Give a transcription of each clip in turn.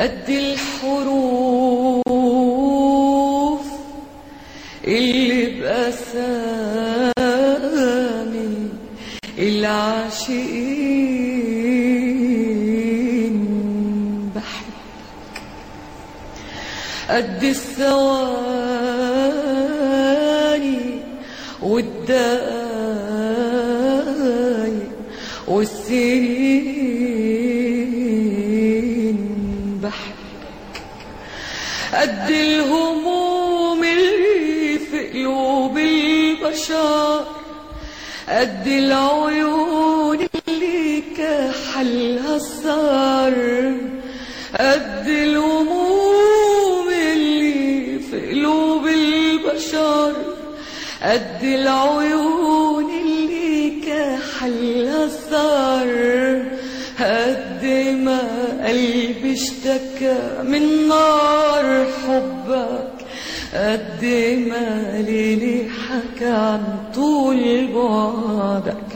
قد الحروف اللي بأسامي العاشقين بحبك. قد الثواني والدقايق والسنين قد الهموم اللي في قلوب البشر قد العيون اللي كحلها السهر قد الهموم اللي في قلوب البشر قد العيون اللي كحلها السهر قد ما قلبي اشتكى من نار حبك قد ما ليلي حكى عن طول بعدك.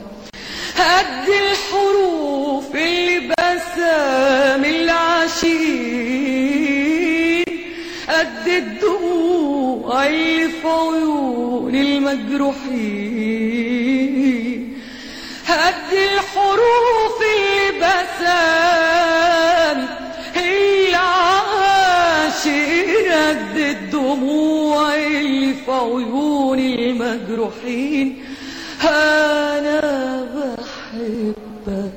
قد الحروف اللي بسام العاشقين قد الدموع اللي في عيون المجروحين. في عيون المجروحين أنا بحبك